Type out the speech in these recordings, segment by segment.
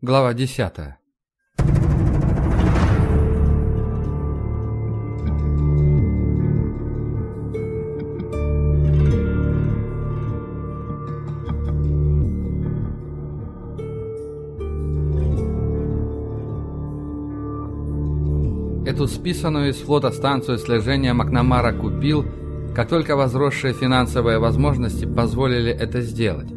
Глава 10. Эту списанную из флота станцию слежения Макнамара купил, как только возросшие финансовые возможности позволили это сделать.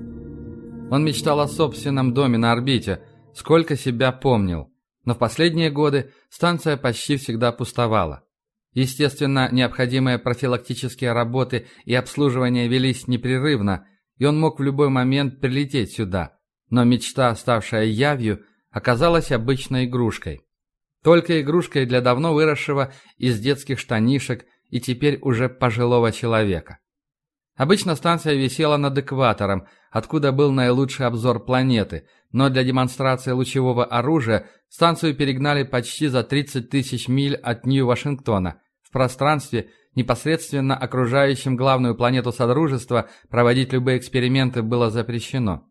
Он мечтал о собственном доме на орбите – сколько себя помнил. Но в последние годы станция почти всегда пустовала. Естественно, необходимые профилактические работы и обслуживание велись непрерывно, и он мог в любой момент прилететь сюда. Но мечта, ставшая явью, оказалась обычной игрушкой. Только игрушкой для давно выросшего из детских штанишек и теперь уже пожилого человека. Обычно станция висела над экватором, откуда был наилучший обзор планеты, но для демонстрации лучевого оружия станцию перегнали почти за 30 тысяч миль от Нью-Вашингтона. В пространстве, непосредственно окружающем главную планету Содружества, проводить любые эксперименты было запрещено.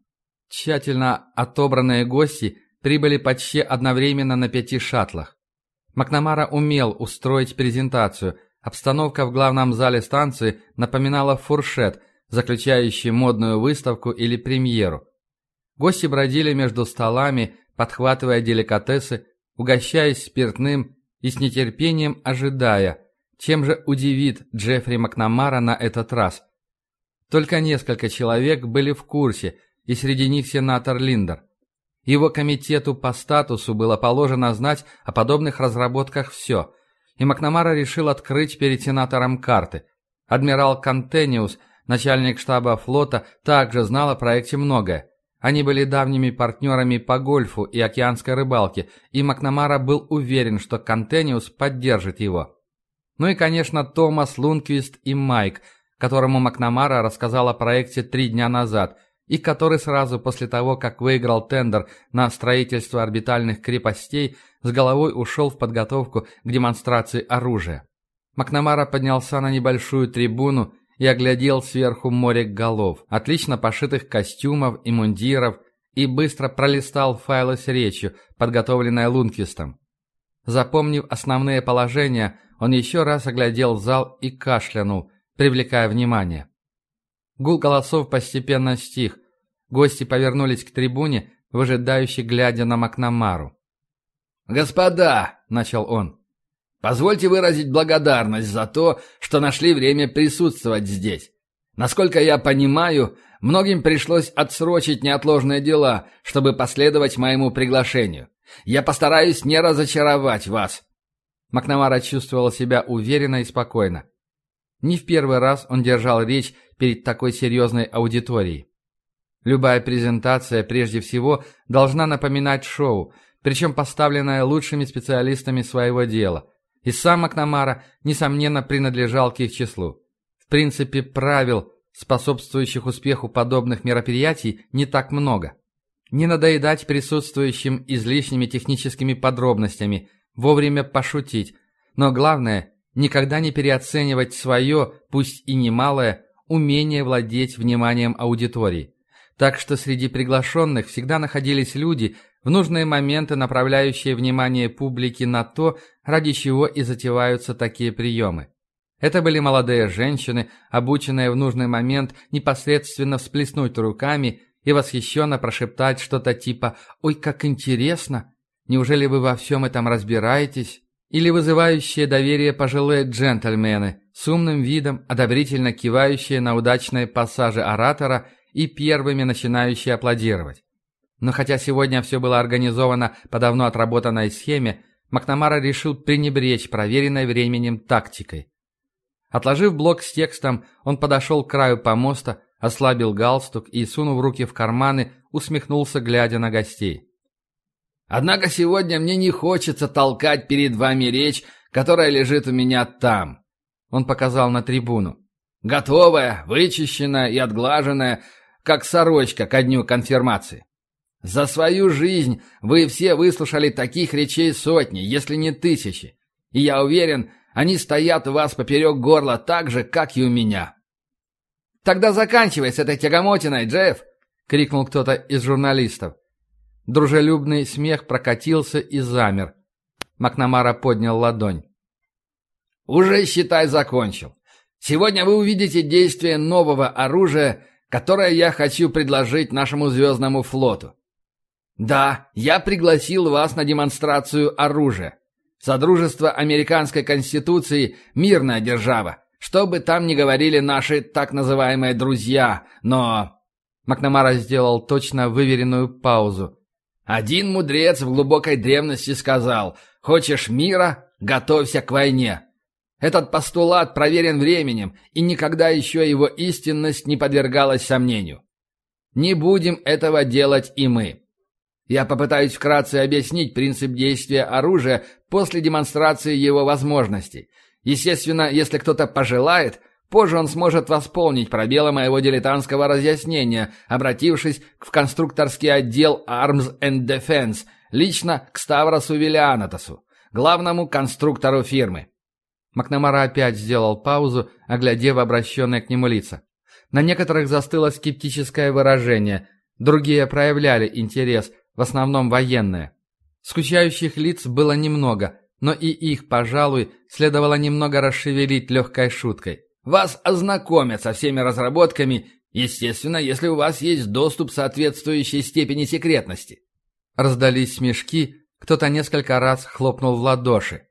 Тщательно отобранные гости прибыли почти одновременно на пяти шаттлах. Макнамара умел устроить презентацию – Обстановка в главном зале станции напоминала фуршет, заключающий модную выставку или премьеру. Гости бродили между столами, подхватывая деликатесы, угощаясь спиртным и с нетерпением ожидая, чем же удивит Джеффри Макнамара на этот раз. Только несколько человек были в курсе, и среди них сенатор Линдер. Его комитету по статусу было положено знать о подобных разработках все – и Макнамара решил открыть перед сенатором карты. Адмирал Контениус, начальник штаба флота, также знал о проекте многое. Они были давними партнерами по гольфу и океанской рыбалке, и Макнамара был уверен, что Контениус поддержит его. Ну и, конечно, Томас Лунквист и Майк, которому Макнамара рассказал о проекте три дня назад – и который сразу после того, как выиграл тендер на строительство орбитальных крепостей, с головой ушел в подготовку к демонстрации оружия. Макнамара поднялся на небольшую трибуну и оглядел сверху море голов, отлично пошитых костюмов и мундиров, и быстро пролистал файлы с речью, подготовленной Лунквистом. Запомнив основные положения, он еще раз оглядел зал и кашлянул, привлекая внимание. Гул голосов постепенно стих. Гости повернулись к трибуне, выжидающе глядя на Макнамару. «Господа!» — начал он. «Позвольте выразить благодарность за то, что нашли время присутствовать здесь. Насколько я понимаю, многим пришлось отсрочить неотложные дела, чтобы последовать моему приглашению. Я постараюсь не разочаровать вас». Макнамара чувствовал себя уверенно и спокойно. Не в первый раз он держал речь перед такой серьезной аудиторией. Любая презентация прежде всего должна напоминать шоу, причем поставленное лучшими специалистами своего дела. И сам Макнамара, несомненно, принадлежал к их числу. В принципе, правил, способствующих успеху подобных мероприятий, не так много. Не надоедать присутствующим излишними техническими подробностями, вовремя пошутить, но главное никогда не переоценивать свое, пусть и немалое, умение владеть вниманием аудитории. Так что среди приглашенных всегда находились люди, в нужные моменты направляющие внимание публики на то, ради чего и затеваются такие приемы. Это были молодые женщины, обученные в нужный момент непосредственно всплеснуть руками и восхищенно прошептать что-то типа «Ой, как интересно! Неужели вы во всем этом разбираетесь?» Или вызывающие доверие пожилые джентльмены, с умным видом, одобрительно кивающие на удачные пассажи оратора и первыми начинающие аплодировать. Но хотя сегодня все было организовано по давно отработанной схеме, Макнамара решил пренебречь проверенной временем тактикой. Отложив блок с текстом, он подошел к краю помоста, ослабил галстук и, сунув руки в карманы, усмехнулся, глядя на гостей. Однако сегодня мне не хочется толкать перед вами речь, которая лежит у меня там. Он показал на трибуну. Готовая, вычищенная и отглаженная, как сорочка ко дню конфирмации. За свою жизнь вы все выслушали таких речей сотни, если не тысячи. И я уверен, они стоят у вас поперек горла так же, как и у меня. «Тогда заканчивай с этой тягомотиной, Джефф!» — крикнул кто-то из журналистов. Дружелюбный смех прокатился и замер. Макнамара поднял ладонь. «Уже, считай, закончил. Сегодня вы увидите действие нового оружия, которое я хочу предложить нашему звездному флоту. Да, я пригласил вас на демонстрацию оружия. Содружество Американской Конституции – мирная держава. Что бы там ни говорили наши так называемые «друзья», но...» Макнамара сделал точно выверенную паузу. «Один мудрец в глубокой древности сказал, хочешь мира – готовься к войне». Этот постулат проверен временем, и никогда еще его истинность не подвергалась сомнению. Не будем этого делать и мы. Я попытаюсь вкратце объяснить принцип действия оружия после демонстрации его возможностей. Естественно, если кто-то пожелает, позже он сможет восполнить пробелы моего дилетантского разъяснения, обратившись в конструкторский отдел Arms and Defense, лично к Ставросу Виллианатосу, главному конструктору фирмы. Макнамара опять сделал паузу, оглядев обращенные к нему лица. На некоторых застыло скептическое выражение, другие проявляли интерес, в основном военные. Скучающих лиц было немного, но и их, пожалуй, следовало немного расшевелить легкой шуткой. «Вас ознакомят со всеми разработками, естественно, если у вас есть доступ соответствующей степени секретности». Раздались смешки, кто-то несколько раз хлопнул в ладоши.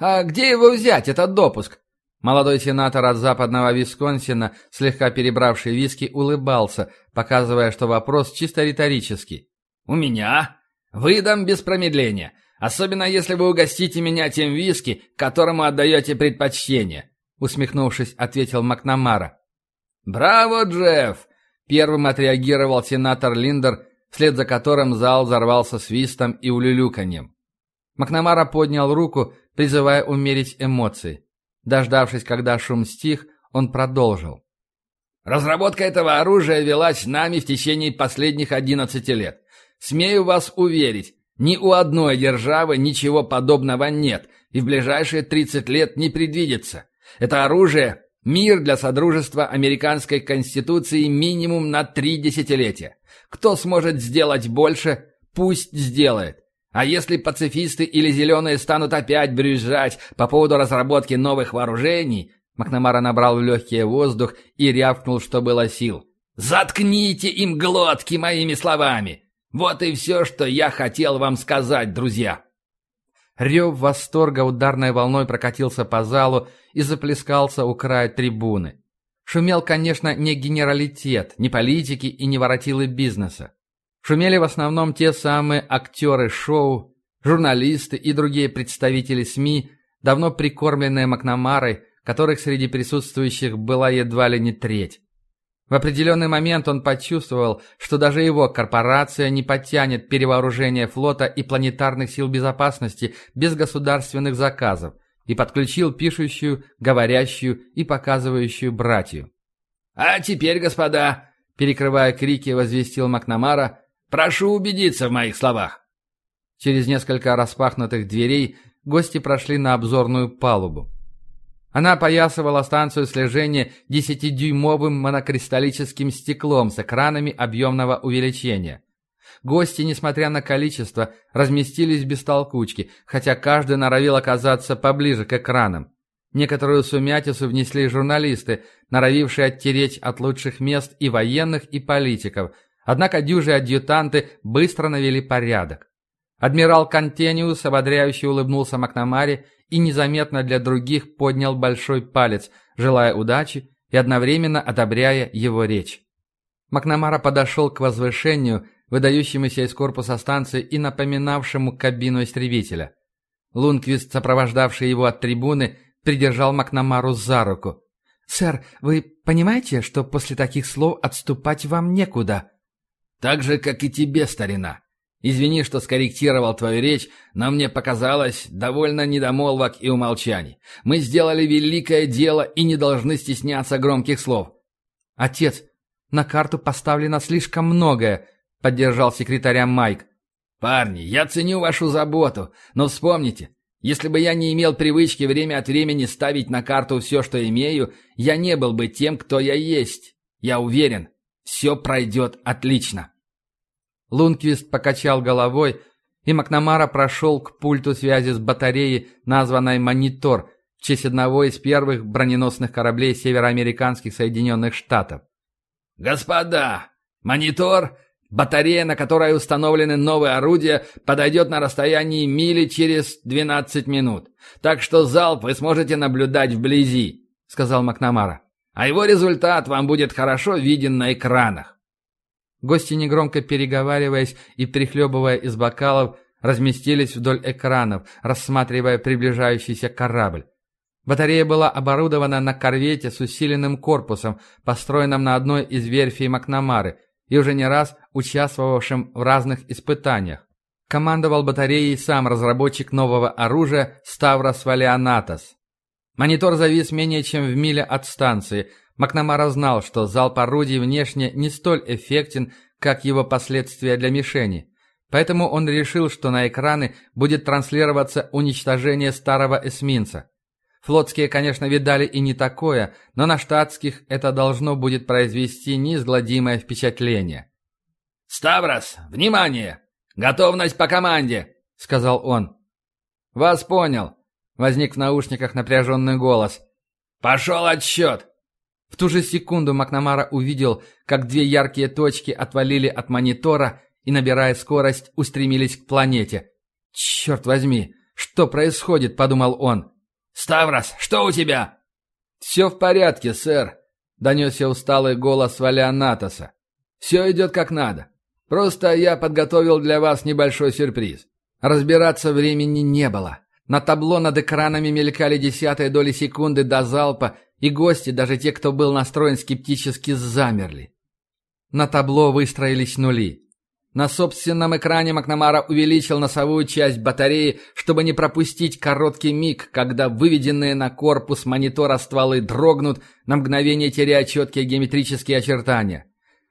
«А где его взять, этот допуск?» Молодой сенатор от западного Висконсина, слегка перебравший виски, улыбался, показывая, что вопрос чисто риторический. «У меня? Выдам без промедления. Особенно если вы угостите меня тем виски, которому отдаете предпочтение», усмехнувшись, ответил Макнамара. «Браво, Джефф!» Первым отреагировал сенатор Линдер, вслед за которым зал взорвался свистом и улюлюканьем. Макнамара поднял руку, призывая умерить эмоции. Дождавшись, когда шум стих, он продолжил. «Разработка этого оружия велась нами в течение последних одиннадцати лет. Смею вас уверить, ни у одной державы ничего подобного нет и в ближайшие 30 лет не предвидится. Это оружие – мир для Содружества Американской Конституции минимум на три десятилетия. Кто сможет сделать больше, пусть сделает. А если пацифисты или зеленые станут опять брюзжать по поводу разработки новых вооружений, Макнамара набрал в легкий воздух и рявкнул, что было сил. «Заткните им глотки моими словами! Вот и все, что я хотел вам сказать, друзья!» Рев восторга ударной волной прокатился по залу и заплескался у края трибуны. Шумел, конечно, не генералитет, не политики и не воротилы бизнеса. Шумели в основном те самые актеры шоу, журналисты и другие представители СМИ, давно прикормленные Макнамарой, которых среди присутствующих была едва ли не треть. В определенный момент он почувствовал, что даже его корпорация не подтянет перевооружение флота и планетарных сил безопасности без государственных заказов и подключил пишущую, говорящую и показывающую братью. «А теперь, господа», — перекрывая крики, возвестил Макнамара, «прошу убедиться в моих словах». Через несколько распахнутых дверей гости прошли на обзорную палубу. Она опоясывала станцию слежения десятидюймовым монокристаллическим стеклом с экранами объемного увеличения. Гости, несмотря на количество, разместились без толкучки, хотя каждый норовил оказаться поближе к экранам. Некоторую сумятицу внесли журналисты, норовившие оттереть от лучших мест и военных, и политиков, однако дюжи адъютанты быстро навели порядок. Адмирал Контениус ободряюще улыбнулся Макнамаре и незаметно для других поднял большой палец, желая удачи и одновременно одобряя его речь. Макнамара подошел к возвышению, выдающемуся из корпуса станции и напоминавшему кабину истребителя. Лунквист, сопровождавший его от трибуны, придержал Макнамару за руку. «Сэр, вы понимаете, что после таких слов отступать вам некуда?» «Так же, как и тебе, старина», Извини, что скорректировал твою речь, но мне показалось довольно недомолвок и умолчаний. Мы сделали великое дело и не должны стесняться громких слов. Отец, на карту поставлено слишком многое, поддержал секретаря Майк. Парни, я ценю вашу заботу, но вспомните, если бы я не имел привычки время от времени ставить на карту все, что имею, я не был бы тем, кто я есть. Я уверен, все пройдет отлично. Лунквист покачал головой, и Макнамара прошел к пульту связи с батареей, названной «Монитор», в честь одного из первых броненосных кораблей североамериканских Соединенных Штатов. «Господа, монитор, батарея, на которой установлены новые орудия, подойдет на расстоянии мили через 12 минут. Так что залп вы сможете наблюдать вблизи», — сказал Макнамара. «А его результат вам будет хорошо виден на экранах». Гости, негромко переговариваясь и прихлебывая из бокалов, разместились вдоль экранов, рассматривая приближающийся корабль. Батарея была оборудована на корвете с усиленным корпусом, построенном на одной из верфей Макнамары и уже не раз участвовавшим в разных испытаниях. Командовал батареей сам разработчик нового оружия Ставрос Валианатос. Монитор завис менее чем в миле от станции. Макнамара знал, что залп орудий внешне не столь эффектен, как его последствия для мишени. Поэтому он решил, что на экраны будет транслироваться уничтожение старого эсминца. Флотские, конечно, видали и не такое, но на штатских это должно будет произвести неизгладимое впечатление. «Ставрос, внимание! Готовность по команде!» — сказал он. «Вас понял!» — возник в наушниках напряженный голос. «Пошел отсчет!» В ту же секунду Макнамара увидел, как две яркие точки отвалили от монитора и, набирая скорость, устремились к планете. «Черт возьми! Что происходит?» — подумал он. «Ставрос, что у тебя?» «Все в порядке, сэр», — донесся усталый голос Валианатоса. «Все идет как надо. Просто я подготовил для вас небольшой сюрприз. Разбираться времени не было. На табло над экранами мелькали десятые доли секунды до залпа, и гости, даже те, кто был настроен скептически, замерли. На табло выстроились нули. На собственном экране Макнамара увеличил носовую часть батареи, чтобы не пропустить короткий миг, когда выведенные на корпус монитора стволы дрогнут, на мгновение теряя четкие геометрические очертания.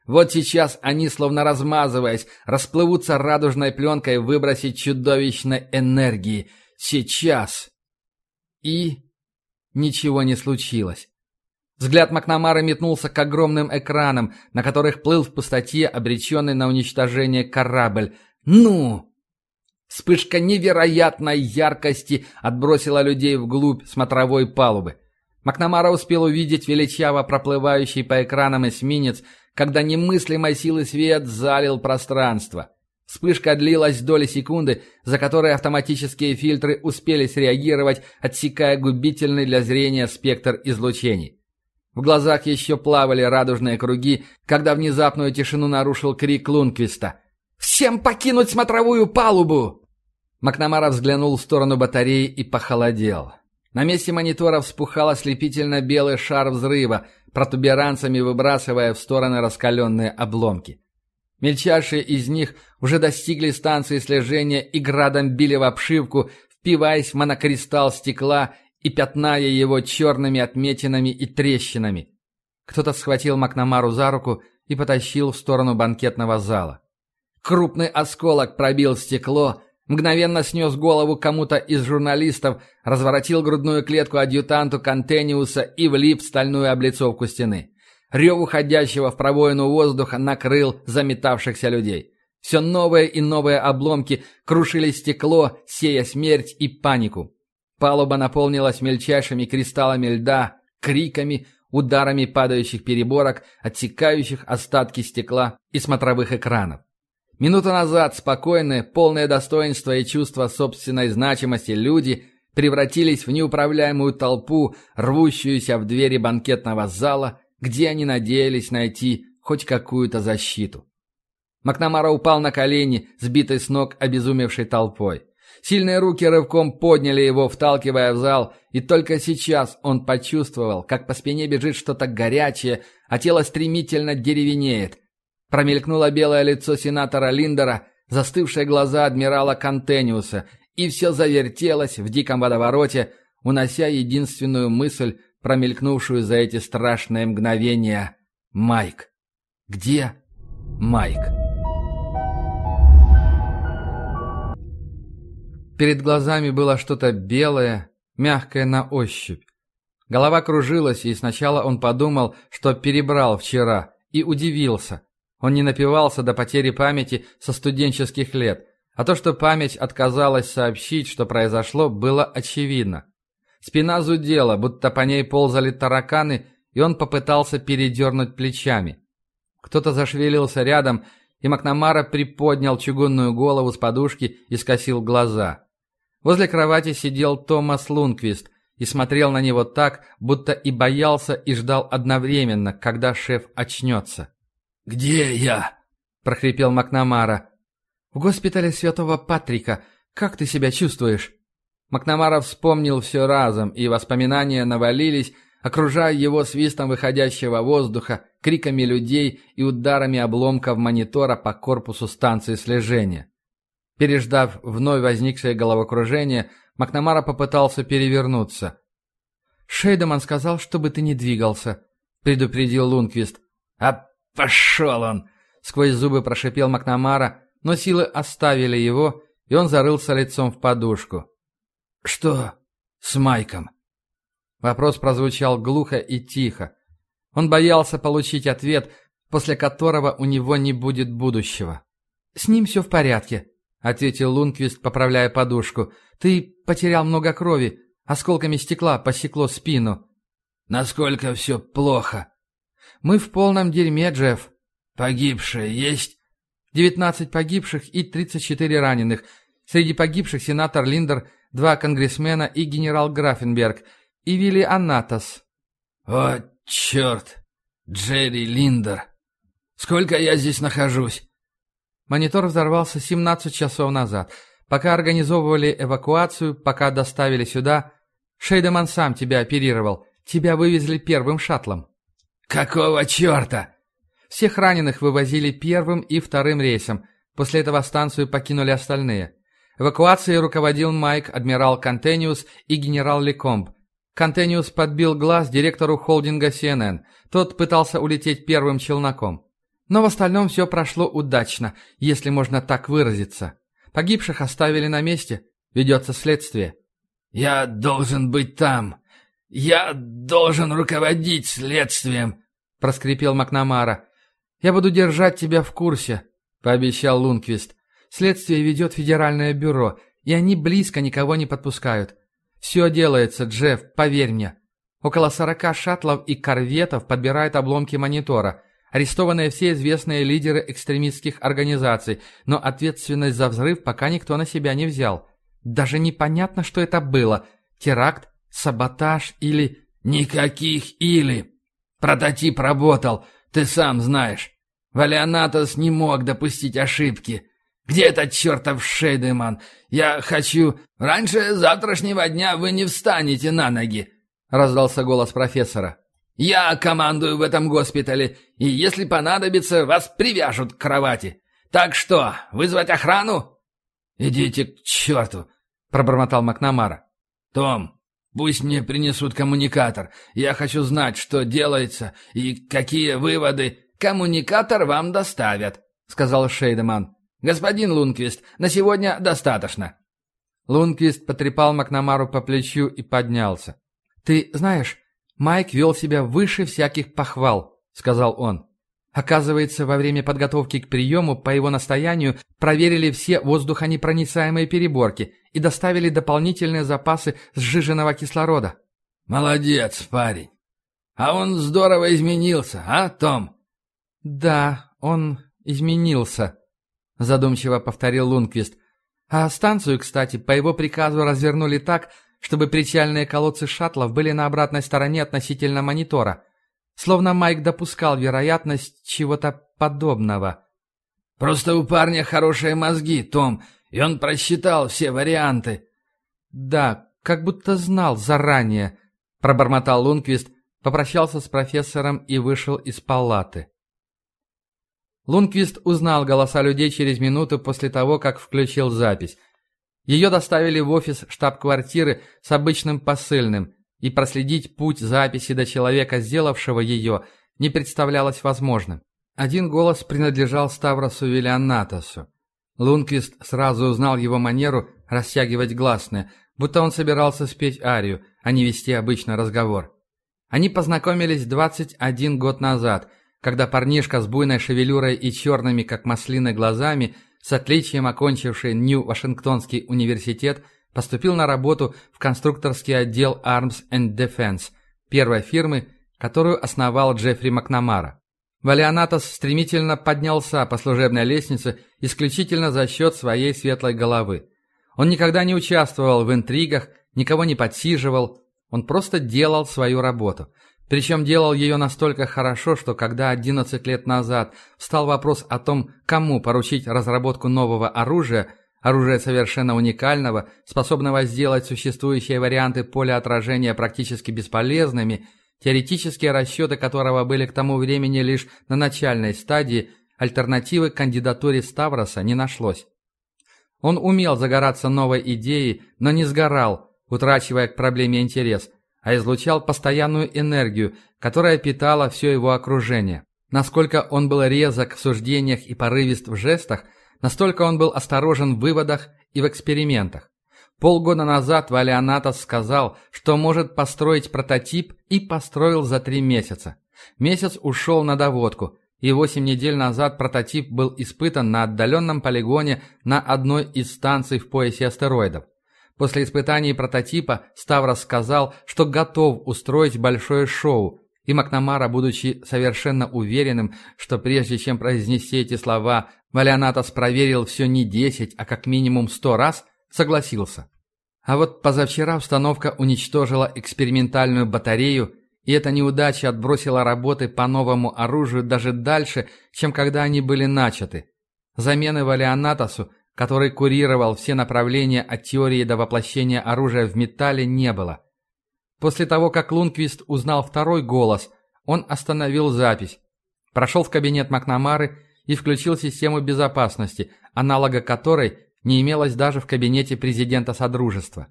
Вот сейчас они, словно размазываясь, расплывутся радужной пленкой выбросить чудовищной энергии. Сейчас. И... Ничего не случилось. Взгляд Макнамара метнулся к огромным экранам, на которых плыл в пустоте обреченный на уничтожение корабль. «Ну!» Вспышка невероятной яркости отбросила людей вглубь смотровой палубы. Макнамара успел увидеть величаво проплывающий по экранам эсминец, когда немыслимой силы свет залил пространство. Вспышка длилась доли секунды, за которые автоматические фильтры успели среагировать, отсекая губительный для зрения спектр излучений. В глазах еще плавали радужные круги, когда внезапную тишину нарушил крик Лунквиста. «Всем покинуть смотровую палубу!» Макнамара взглянул в сторону батареи и похолодел. На месте монитора вспухал ослепительно белый шар взрыва, протуберанцами выбрасывая в стороны раскаленные обломки. Мельчайшие из них уже достигли станции слежения и градом били в обшивку, впиваясь в монокристалл стекла и пятная его черными отметинами и трещинами. Кто-то схватил Макнамару за руку и потащил в сторону банкетного зала. Крупный осколок пробил стекло, мгновенно снес голову кому-то из журналистов, разворотил грудную клетку адъютанту Контениуса и влип в стальную облицовку стены. Рев уходящего в пробоину воздуха накрыл заметавшихся людей. Все новые и новые обломки крушили стекло, сея смерть и панику. Палуба наполнилась мельчайшими кристаллами льда, криками, ударами падающих переборок, отсекающих остатки стекла и смотровых экранов. Минуту назад спокойные, полное достоинства и чувство собственной значимости люди превратились в неуправляемую толпу, рвущуюся в двери банкетного зала, где они надеялись найти хоть какую-то защиту. Макнамара упал на колени, сбитый с ног обезумевшей толпой. Сильные руки рывком подняли его, вталкивая в зал, и только сейчас он почувствовал, как по спине бежит что-то горячее, а тело стремительно деревенеет. Промелькнуло белое лицо сенатора Линдера, застывшие глаза адмирала Контениуса, и все завертелось в диком водовороте, унося единственную мысль, промелькнувшую за эти страшные мгновения. «Майк! Где Майк?» Перед глазами было что-то белое, мягкое на ощупь. Голова кружилась, и сначала он подумал, что перебрал вчера, и удивился. Он не напивался до потери памяти со студенческих лет, а то, что память отказалась сообщить, что произошло, было очевидно. Спина зудела, будто по ней ползали тараканы, и он попытался передернуть плечами. Кто-то зашевелился рядом, и Макнамара приподнял чугунную голову с подушки и скосил глаза. Возле кровати сидел Томас Лунквист и смотрел на него так, будто и боялся, и ждал одновременно, когда шеф очнется. «Где я?» – прохрипел Макнамара. «В госпитале Святого Патрика. Как ты себя чувствуешь?» Макнамара вспомнил все разом, и воспоминания навалились, окружая его свистом выходящего воздуха, криками людей и ударами обломков монитора по корпусу станции слежения. Переждав вновь возникшее головокружение, Макнамара попытался перевернуться. «Шейдеман сказал, чтобы ты не двигался», — предупредил Лунквист. «А пошел он!» — сквозь зубы прошипел Макнамара, но силы оставили его, и он зарылся лицом в подушку. «Что с Майком?» Вопрос прозвучал глухо и тихо. Он боялся получить ответ, после которого у него не будет будущего. «С ним все в порядке», — ответил Лунквист, поправляя подушку. «Ты потерял много крови. Осколками стекла посекло спину». «Насколько все плохо?» «Мы в полном дерьме, Джефф». «Погибшие есть?» «Девятнадцать погибших и тридцать четыре раненых. Среди погибших сенатор Линдер, два конгрессмена и генерал Графенберг — и Вилли Анатос». «О, черт! Джерри Линдер! Сколько я здесь нахожусь?» Монитор взорвался 17 часов назад. Пока организовывали эвакуацию, пока доставили сюда, Шейдеман сам тебя оперировал. Тебя вывезли первым шаттлом. «Какого черта?» Всех раненых вывозили первым и вторым рейсом. После этого станцию покинули остальные. Эвакуацией руководил Майк, адмирал Контениус и генерал Лекомб. Контениус подбил глаз директору холдинга CNN. Тот пытался улететь первым челноком. Но в остальном все прошло удачно, если можно так выразиться. Погибших оставили на месте. Ведется следствие. «Я должен быть там. Я должен руководить следствием», — проскрипел Макнамара. «Я буду держать тебя в курсе», — пообещал Лунквист. «Следствие ведет Федеральное бюро, и они близко никого не подпускают. «Все делается, Джефф, поверь мне. Около сорока шаттлов и корветов подбирают обломки монитора. Арестованы все известные лидеры экстремистских организаций, но ответственность за взрыв пока никто на себя не взял. Даже непонятно, что это было. Теракт, саботаж или... Никаких «или». Прототип работал, ты сам знаешь. Валионатос не мог допустить ошибки. Где этот чертов Шейдеман? Я хочу... Раньше завтрашнего дня вы не встанете на ноги!» — раздался голос профессора. «Я командую в этом госпитале, и если понадобится, вас привяжут к кровати. Так что, вызвать охрану?» «Идите к черту!» — пробормотал Макнамара. «Том, пусть мне принесут коммуникатор. Я хочу знать, что делается и какие выводы...» «Коммуникатор вам доставят», — сказал Шейдеман. «Господин Лунквист, на сегодня достаточно». Лунквист потрепал Макнамару по плечу и поднялся. «Ты знаешь, Майк вел себя выше всяких похвал», — сказал он. Оказывается, во время подготовки к приему по его настоянию проверили все воздухонепроницаемые переборки и доставили дополнительные запасы сжиженного кислорода. «Молодец, парень. А он здорово изменился, а, Том?» «Да, он изменился», задумчиво повторил Лунквист. А станцию, кстати, по его приказу развернули так, чтобы причальные колодцы шаттлов были на обратной стороне относительно монитора. Словно Майк допускал вероятность чего-то подобного. «Просто у парня хорошие мозги, Том, и он просчитал все варианты». «Да, как будто знал заранее», — пробормотал Лунквист, попрощался с профессором и вышел из палаты. Лунквист узнал голоса людей через минуту после того, как включил запись. Ее доставили в офис штаб-квартиры с обычным посыльным, и проследить путь записи до человека, сделавшего ее, не представлялось возможным. Один голос принадлежал Ставросу Виллианатосу. Лунквист сразу узнал его манеру растягивать гласные, будто он собирался спеть арию, а не вести обычный разговор. Они познакомились 21 год назад – когда парнишка с буйной шевелюрой и черными, как маслины, глазами, с отличием окончивший Нью-Вашингтонский университет, поступил на работу в конструкторский отдел Arms and Defense, первой фирмы, которую основал Джеффри Макнамара. Валианатос стремительно поднялся по служебной лестнице исключительно за счет своей светлой головы. Он никогда не участвовал в интригах, никого не подсиживал, он просто делал свою работу. Причем делал ее настолько хорошо, что когда 11 лет назад встал вопрос о том, кому поручить разработку нового оружия, оружия совершенно уникального, способного сделать существующие варианты поля отражения практически бесполезными, теоретические расчеты которого были к тому времени лишь на начальной стадии, альтернативы кандидатуре Ставроса не нашлось. Он умел загораться новой идеей, но не сгорал, утрачивая к проблеме интерес, а излучал постоянную энергию, которая питала все его окружение. Насколько он был резок в суждениях и порывист в жестах, настолько он был осторожен в выводах и в экспериментах. Полгода назад Валианатос сказал, что может построить прототип и построил за три месяца. Месяц ушел на доводку, и восемь недель назад прототип был испытан на отдаленном полигоне на одной из станций в поясе астероидов. После испытаний прототипа Ставрос сказал, что готов устроить большое шоу, и Макнамара, будучи совершенно уверенным, что прежде чем произнести эти слова, Валианатос проверил все не десять, а как минимум сто раз, согласился. А вот позавчера установка уничтожила экспериментальную батарею, и эта неудача отбросила работы по новому оружию даже дальше, чем когда они были начаты. Замены Валианатосу, который курировал все направления от теории до воплощения оружия в металле, не было. После того, как Лунквист узнал второй голос, он остановил запись, прошел в кабинет Макнамары и включил систему безопасности, аналога которой не имелось даже в кабинете президента Содружества.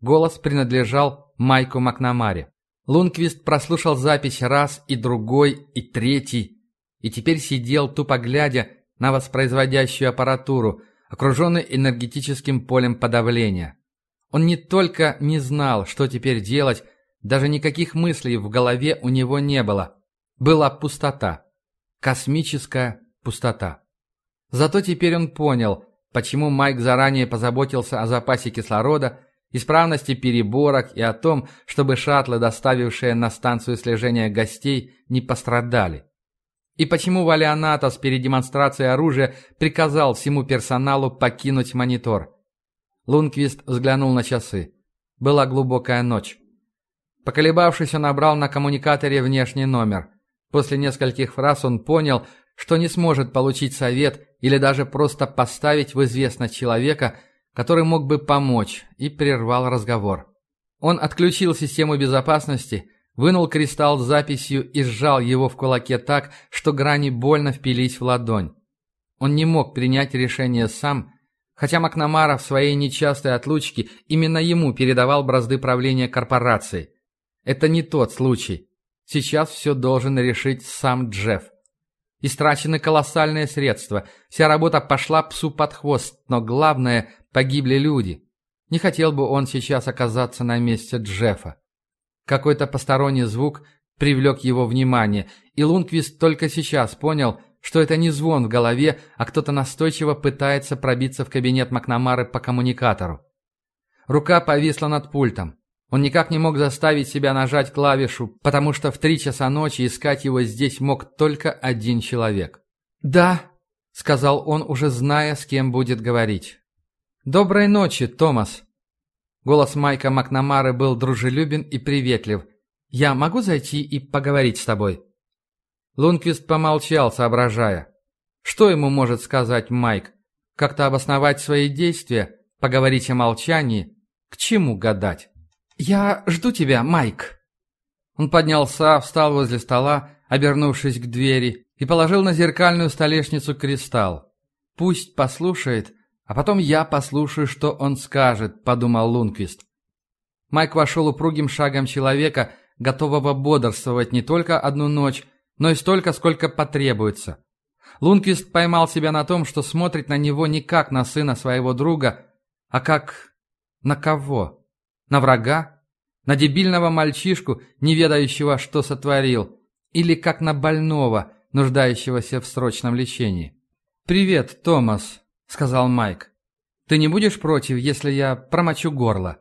Голос принадлежал Майку Макнамаре. Лунквист прослушал запись раз и другой, и третий, и теперь сидел, тупо глядя на воспроизводящую аппаратуру, окруженный энергетическим полем подавления. Он не только не знал, что теперь делать, даже никаких мыслей в голове у него не было. Была пустота. Космическая пустота. Зато теперь он понял, почему Майк заранее позаботился о запасе кислорода, исправности переборок и о том, чтобы шаттлы, доставившие на станцию слежения гостей, не пострадали. И почему Валианатос перед демонстрацией оружия приказал всему персоналу покинуть монитор. Лунквист взглянул на часы. Была глубокая ночь. Поколебавшись, он набрал на коммуникаторе внешний номер. После нескольких фраз он понял, что не сможет получить совет или даже просто поставить в известность человека, который мог бы помочь, и прервал разговор. Он отключил систему безопасности, вынул кристалл с записью и сжал его в кулаке так, что грани больно впились в ладонь. Он не мог принять решение сам, хотя Макнамара в своей нечастой отлучке именно ему передавал бразды правления корпорацией. Это не тот случай. Сейчас все должен решить сам Джефф. Истрачены колоссальные средства. Вся работа пошла псу под хвост, но главное – погибли люди. Не хотел бы он сейчас оказаться на месте Джеффа. Какой-то посторонний звук привлек его внимание, и Лунквист только сейчас понял, что это не звон в голове, а кто-то настойчиво пытается пробиться в кабинет Макнамары по коммуникатору. Рука повисла над пультом. Он никак не мог заставить себя нажать клавишу, потому что в три часа ночи искать его здесь мог только один человек. «Да», — сказал он, уже зная, с кем будет говорить. «Доброй ночи, Томас». Голос Майка Макнамары был дружелюбен и приветлив. «Я могу зайти и поговорить с тобой?» Лунквист помолчал, соображая. Что ему может сказать Майк? Как-то обосновать свои действия? Поговорить о молчании? К чему гадать? «Я жду тебя, Майк». Он поднялся, встал возле стола, обернувшись к двери, и положил на зеркальную столешницу кристалл. «Пусть послушает, а потом я послушаю, что он скажет», — подумал Лунквист. Майк вошел упругим шагом человека, готового бодрствовать не только одну ночь, но и столько, сколько потребуется. Лунквист поймал себя на том, что смотрит на него не как на сына своего друга, а как на кого? На врага? На дебильного мальчишку, не ведающего, что сотворил? Или как на больного, нуждающегося в срочном лечении. «Привет, Томас», — сказал Майк. «Ты не будешь против, если я промочу горло?»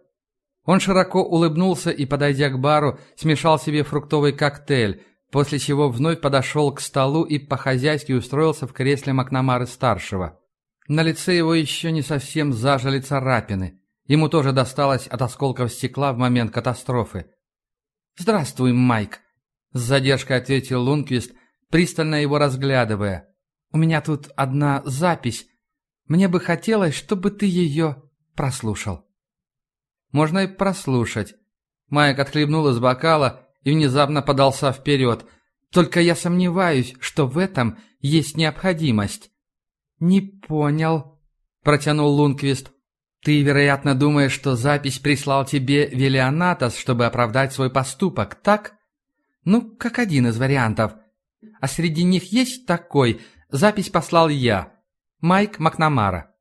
Он широко улыбнулся и, подойдя к бару, смешал себе фруктовый коктейль, после чего вновь подошел к столу и по-хозяйски устроился в кресле Макнамары-старшего. На лице его еще не совсем зажили царапины. Ему тоже досталось от осколков стекла в момент катастрофы. «Здравствуй, Майк», — с задержкой ответил Лунквист, пристально его разглядывая. «У меня тут одна запись. Мне бы хотелось, чтобы ты ее прослушал». «Можно и прослушать». Майк отхлебнул из бокала и внезапно подался вперед. «Только я сомневаюсь, что в этом есть необходимость». «Не понял», — протянул Лунквист. «Ты, вероятно, думаешь, что запись прислал тебе Велионатос, чтобы оправдать свой поступок, так?» «Ну, как один из вариантов. А среди них есть такой. Запись послал я. Майк Макнамара».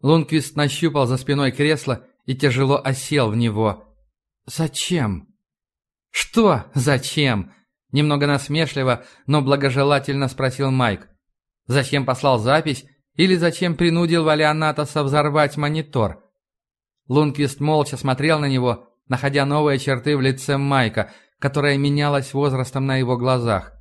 Лунквист нащупал за спиной кресло и тяжело осел в него. «Зачем?» «Что? Зачем?» Немного насмешливо, но благожелательно спросил Майк. «Зачем послал запись или зачем принудил Валианатоса взорвать монитор?» Лунквист молча смотрел на него, находя новые черты в лице Майка, которая менялась возрастом на его глазах.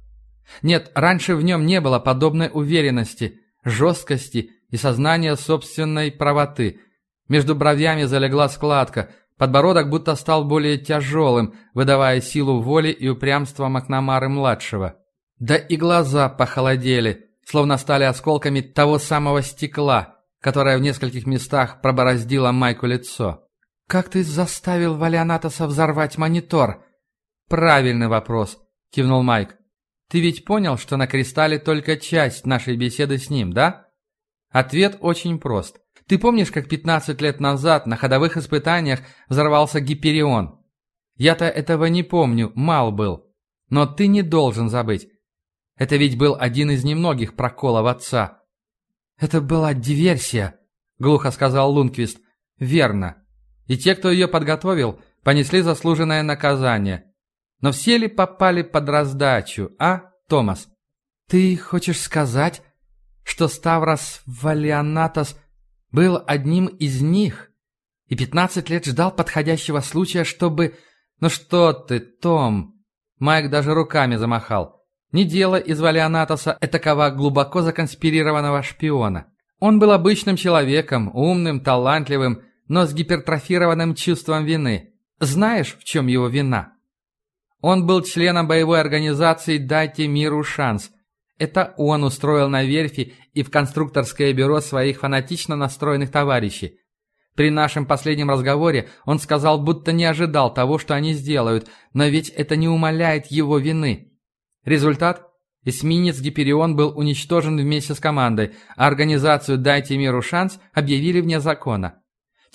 Нет, раньше в нем не было подобной уверенности, жесткости и сознания собственной правоты. Между бровями залегла складка – Подбородок будто стал более тяжелым, выдавая силу воли и упрямство Макнамары-младшего. Да и глаза похолодели, словно стали осколками того самого стекла, которое в нескольких местах пробороздило Майку лицо. «Как ты заставил Валианатоса взорвать монитор?» «Правильный вопрос», — кивнул Майк. «Ты ведь понял, что на кристалле только часть нашей беседы с ним, да?» Ответ очень прост. Ты помнишь, как 15 лет назад на ходовых испытаниях взорвался Гиперион? Я-то этого не помню, мал был. Но ты не должен забыть. Это ведь был один из немногих проколов отца. Это была диверсия, глухо сказал Лунквист. Верно. И те, кто ее подготовил, понесли заслуженное наказание. Но все ли попали под раздачу, а, Томас? Ты хочешь сказать, что Ставрос Валианатос был одним из них и пятнадцать лет ждал подходящего случая, чтобы... Ну что ты, Том? Майк даже руками замахал. Не дело из Валианатоса этакого глубоко законспирированного шпиона. Он был обычным человеком, умным, талантливым, но с гипертрофированным чувством вины. Знаешь, в чем его вина? Он был членом боевой организации «Дайте миру шанс», это он устроил на верфи и в конструкторское бюро своих фанатично настроенных товарищей. При нашем последнем разговоре он сказал, будто не ожидал того, что они сделают, но ведь это не умаляет его вины. Результат? Эсминец Гиперион был уничтожен вместе с командой, а организацию «Дайте миру шанс» объявили вне закона.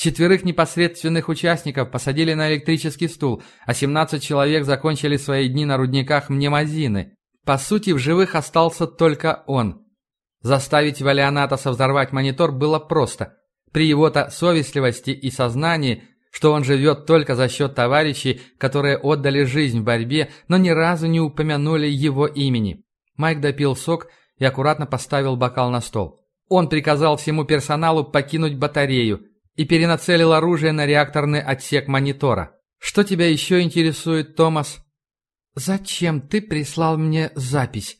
Четверых непосредственных участников посадили на электрический стул, а 17 человек закончили свои дни на рудниках Мнемозины. По сути, в живых остался только он. Заставить Валианатоса взорвать монитор было просто. При его-то совестливости и сознании, что он живет только за счет товарищей, которые отдали жизнь в борьбе, но ни разу не упомянули его имени. Майк допил сок и аккуратно поставил бокал на стол. Он приказал всему персоналу покинуть батарею и перенацелил оружие на реакторный отсек монитора. «Что тебя еще интересует, Томас?» «Зачем ты прислал мне запись?»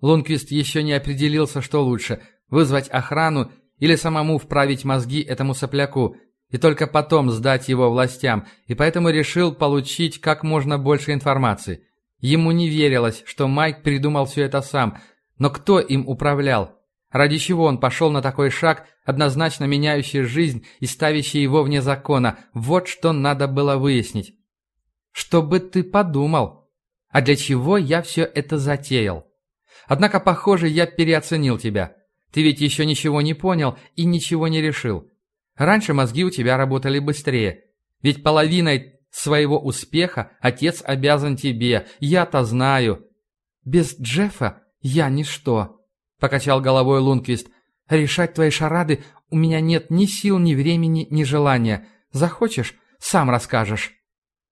Лунквист еще не определился, что лучше – вызвать охрану или самому вправить мозги этому сопляку, и только потом сдать его властям, и поэтому решил получить как можно больше информации. Ему не верилось, что Майк придумал все это сам, но кто им управлял? Ради чего он пошел на такой шаг, однозначно меняющий жизнь и ставящий его вне закона? Вот что надо было выяснить. «Чтобы ты подумал», а для чего я все это затеял? Однако, похоже, я переоценил тебя. Ты ведь еще ничего не понял и ничего не решил. Раньше мозги у тебя работали быстрее. Ведь половиной своего успеха отец обязан тебе, я-то знаю. Без Джеффа я ничто, — покачал головой Лунквист. Решать твои шарады у меня нет ни сил, ни времени, ни желания. Захочешь, сам расскажешь.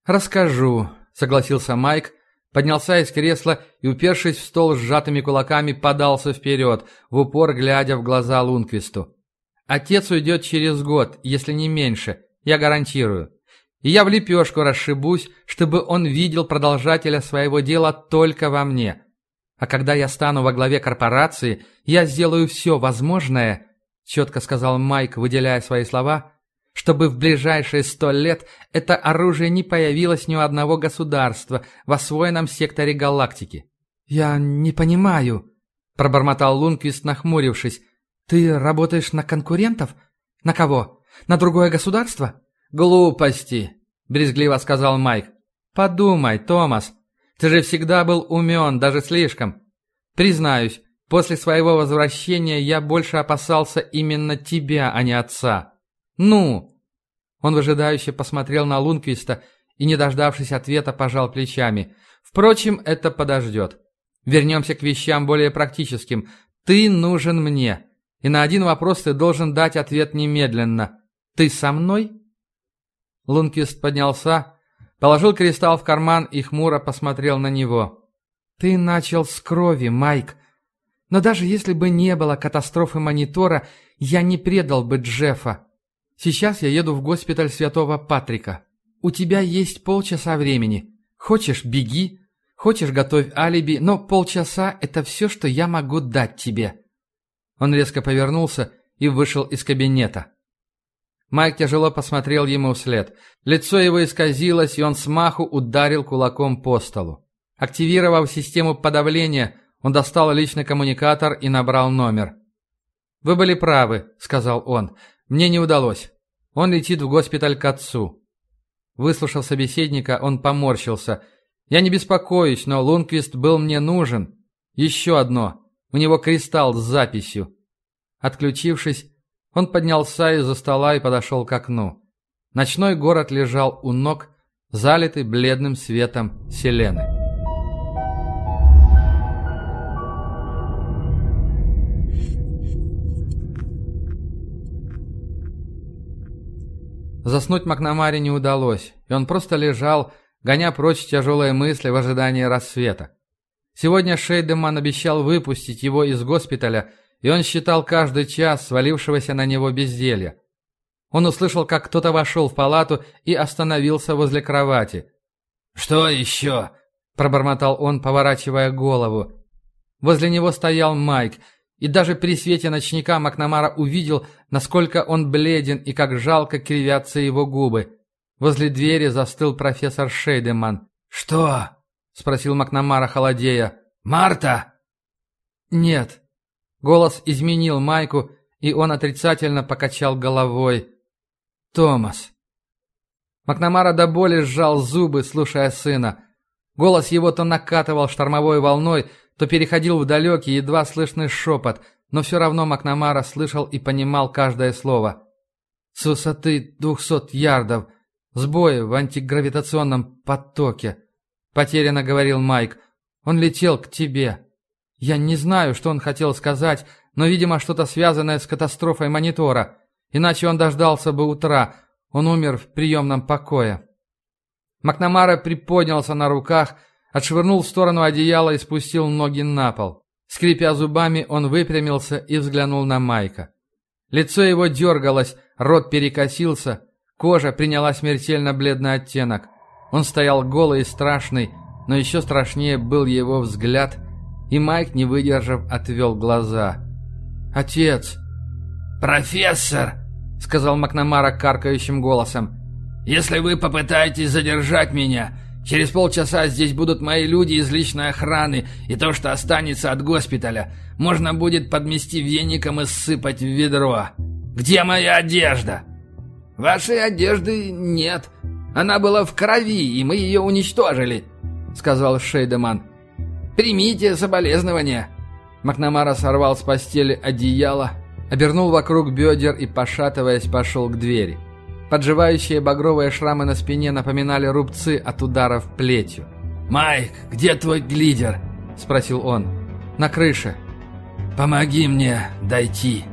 Расскажу, — согласился Майк, поднялся из кресла и, упершись в стол сжатыми кулаками, подался вперед, в упор глядя в глаза Лунквисту. «Отец уйдет через год, если не меньше, я гарантирую. И я в лепешку расшибусь, чтобы он видел продолжателя своего дела только во мне. А когда я стану во главе корпорации, я сделаю все возможное, четко сказал Майк, выделяя свои слова, чтобы в ближайшие сто лет это оружие не появилось ни у одного государства в освоенном секторе галактики. «Я не понимаю», — пробормотал Лунквист, нахмурившись. «Ты работаешь на конкурентов? На кого? На другое государство?» «Глупости», — брезгливо сказал Майк. «Подумай, Томас, ты же всегда был умен, даже слишком. Признаюсь, после своего возвращения я больше опасался именно тебя, а не отца. Ну!» Он выжидающе посмотрел на Лунквиста и, не дождавшись ответа, пожал плечами. «Впрочем, это подождет. Вернемся к вещам более практическим. Ты нужен мне, и на один вопрос ты должен дать ответ немедленно. Ты со мной?» Лункист поднялся, положил кристалл в карман и хмуро посмотрел на него. «Ты начал с крови, Майк. Но даже если бы не было катастрофы монитора, я не предал бы Джеффа. Сейчас я еду в госпиталь Святого Патрика. У тебя есть полчаса времени. Хочешь – беги, хочешь – готовь алиби, но полчаса – это все, что я могу дать тебе». Он резко повернулся и вышел из кабинета. Майк тяжело посмотрел ему вслед. Лицо его исказилось, и он смаху ударил кулаком по столу. Активировав систему подавления, он достал личный коммуникатор и набрал номер. «Вы были правы», — сказал он. «Мне не удалось. Он летит в госпиталь к отцу». Выслушав собеседника, он поморщился. «Я не беспокоюсь, но Лунквист был мне нужен. Еще одно. У него кристалл с записью». Отключившись, он поднялся из-за стола и подошел к окну. Ночной город лежал у ног, залитый бледным светом селены. Заснуть Макнамаре не удалось, и он просто лежал, гоня прочь тяжелые мысли в ожидании рассвета. Сегодня Шейдеман обещал выпустить его из госпиталя и он считал каждый час свалившегося на него безделья. Он услышал, как кто-то вошел в палату и остановился возле кровати. «Что еще?» – пробормотал он, поворачивая голову. Возле него стоял Майк, и даже при свете ночника Макнамара увидел, насколько он бледен и как жалко кривятся его губы. Возле двери застыл профессор Шейдеман. «Что?» – спросил Макнамара, холодея. «Марта?» «Нет», Голос изменил Майку, и он отрицательно покачал головой. «Томас». Макнамара до боли сжал зубы, слушая сына. Голос его то накатывал штормовой волной, то переходил в далекий, едва слышный шепот, но все равно Макнамара слышал и понимал каждое слово. «С высоты двухсот ярдов, сбои в антигравитационном потоке», — потерянно говорил Майк. «Он летел к тебе». Я не знаю, что он хотел сказать, но, видимо, что-то связанное с катастрофой монитора. Иначе он дождался бы утра. Он умер в приемном покое. Макнамара приподнялся на руках, отшвырнул в сторону одеяла и спустил ноги на пол. Скрипя зубами, он выпрямился и взглянул на Майка. Лицо его дергалось, рот перекосился, кожа приняла смертельно бледный оттенок. Он стоял голый и страшный, но еще страшнее был его взгляд – и Майк, не выдержав, отвел глаза. «Отец!» «Профессор!» — сказал Макнамара каркающим голосом. «Если вы попытаетесь задержать меня, через полчаса здесь будут мои люди из личной охраны, и то, что останется от госпиталя, можно будет подмести веником и сыпать в ведро. Где моя одежда?» «Вашей одежды нет. Она была в крови, и мы ее уничтожили», — сказал Шейдеман. Примите соболезнования!» Макнамара сорвал с постели одеяло, обернул вокруг бедер и, пошатываясь, пошел к двери. Подживающие багровые шрамы на спине напоминали рубцы от ударов плетью. «Майк, где твой глидер?» – спросил он. «На крыше». «Помоги мне дойти».